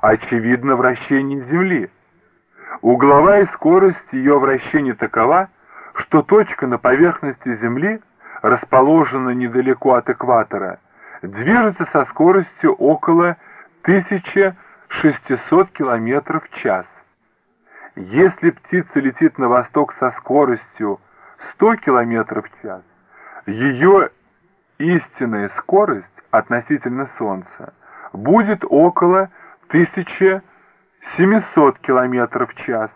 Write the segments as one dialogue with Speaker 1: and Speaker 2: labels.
Speaker 1: Очевидно, вращение Земли. Угловая скорость ее вращения такова, что точка на поверхности Земли, расположенная недалеко от экватора, движется со скоростью около 1600 км в час. Если птица летит на восток со скоростью 100 км в час, ее истинная скорость относительно Солнца будет около 1700 км в час,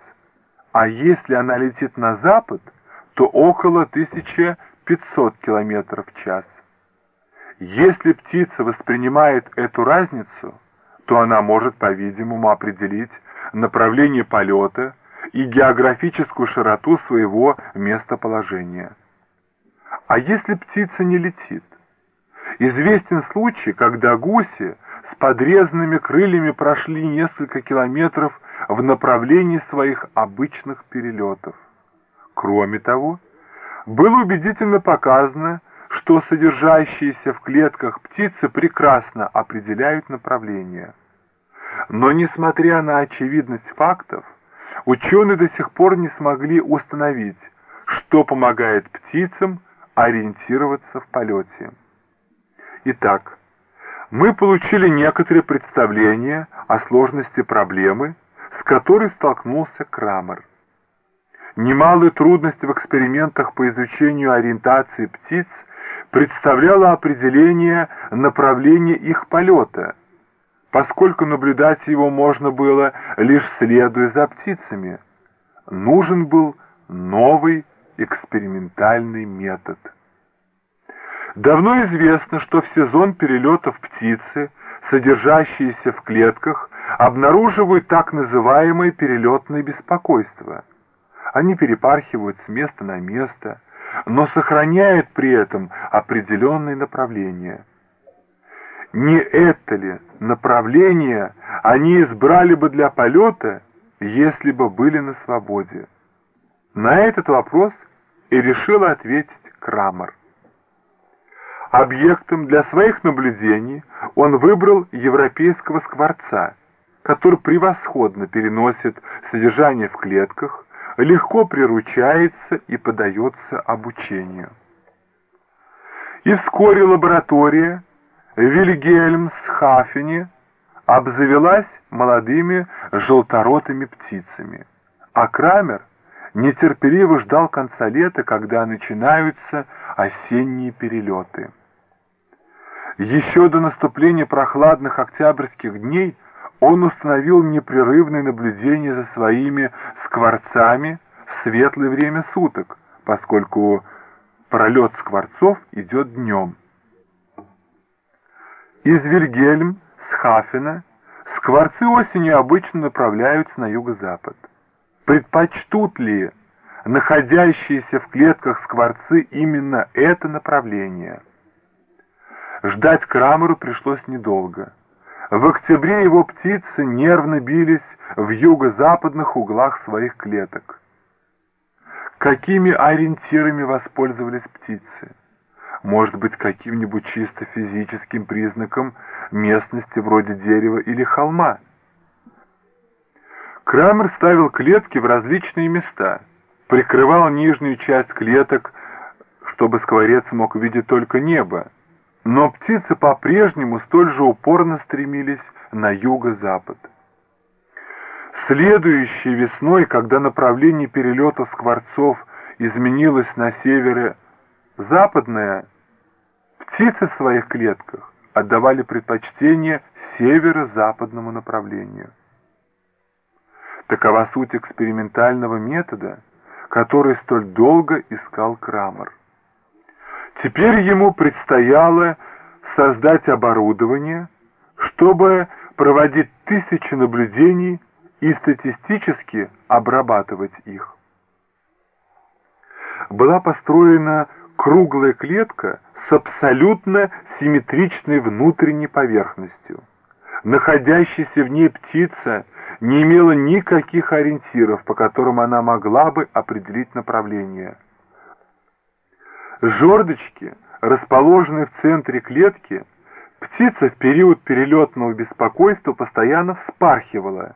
Speaker 1: а если она летит на запад, то около 1500 км в час. Если птица воспринимает эту разницу, то она может, по-видимому, определить направление полета и географическую широту своего местоположения. А если птица не летит? Известен случай, когда гуси с подрезанными крыльями прошли несколько километров в направлении своих обычных перелетов. Кроме того, было убедительно показано, что содержащиеся в клетках птицы прекрасно определяют направление. Но несмотря на очевидность фактов, ученые до сих пор не смогли установить, что помогает птицам ориентироваться в полете. Итак, мы получили некоторые представления о сложности проблемы, с которой столкнулся Крамер. Немалые трудности в экспериментах по изучению ориентации птиц представляло определение направления их полета – поскольку наблюдать его можно было лишь следуя за птицами. Нужен был новый экспериментальный метод. Давно известно, что в сезон перелетов птицы, содержащиеся в клетках, обнаруживают так называемое перелетное беспокойство. Они перепархивают с места на место, но сохраняют при этом определенные направления – не это ли направление они избрали бы для полета, если бы были на свободе? На этот вопрос и решил ответить Крамер. Объектом для своих наблюдений он выбрал европейского скворца, который превосходно переносит содержание в клетках, легко приручается и подается обучению. И вскоре лаборатория Вильгельмсхафене обзавелась молодыми желторотыми птицами, а Крамер нетерпеливо ждал конца лета, когда начинаются осенние перелеты. Еще до наступления прохладных октябрьских дней он установил непрерывное наблюдение за своими скворцами в светлое время суток, поскольку пролет скворцов идет днем. Из Вильгельм, с Хафена, скворцы осенью обычно направляются на юго-запад. Предпочтут ли находящиеся в клетках скворцы именно это направление? Ждать Крамеру пришлось недолго. В октябре его птицы нервно бились в юго-западных углах своих клеток. Какими ориентирами воспользовались птицы? может быть каким-нибудь чисто физическим признаком местности вроде дерева или холма. Крамер ставил клетки в различные места, прикрывал нижнюю часть клеток, чтобы скворец мог увидеть только небо, но птицы по-прежнему столь же упорно стремились на юго-запад. Следующей весной, когда направление перелета скворцов изменилось на северо-западное, Птицы в своих клетках отдавали предпочтение северо-западному направлению. Такова суть экспериментального метода, который столь долго искал Крамер. Теперь ему предстояло создать оборудование, чтобы проводить тысячи наблюдений и статистически обрабатывать их. Была построена круглая клетка с абсолютно симметричной внутренней поверхностью. Находящаяся в ней птица не имела никаких ориентиров, по которым она могла бы определить направление. Жердочки, расположенные в центре клетки, Птица в период перелетного беспокойства постоянно вспархивала,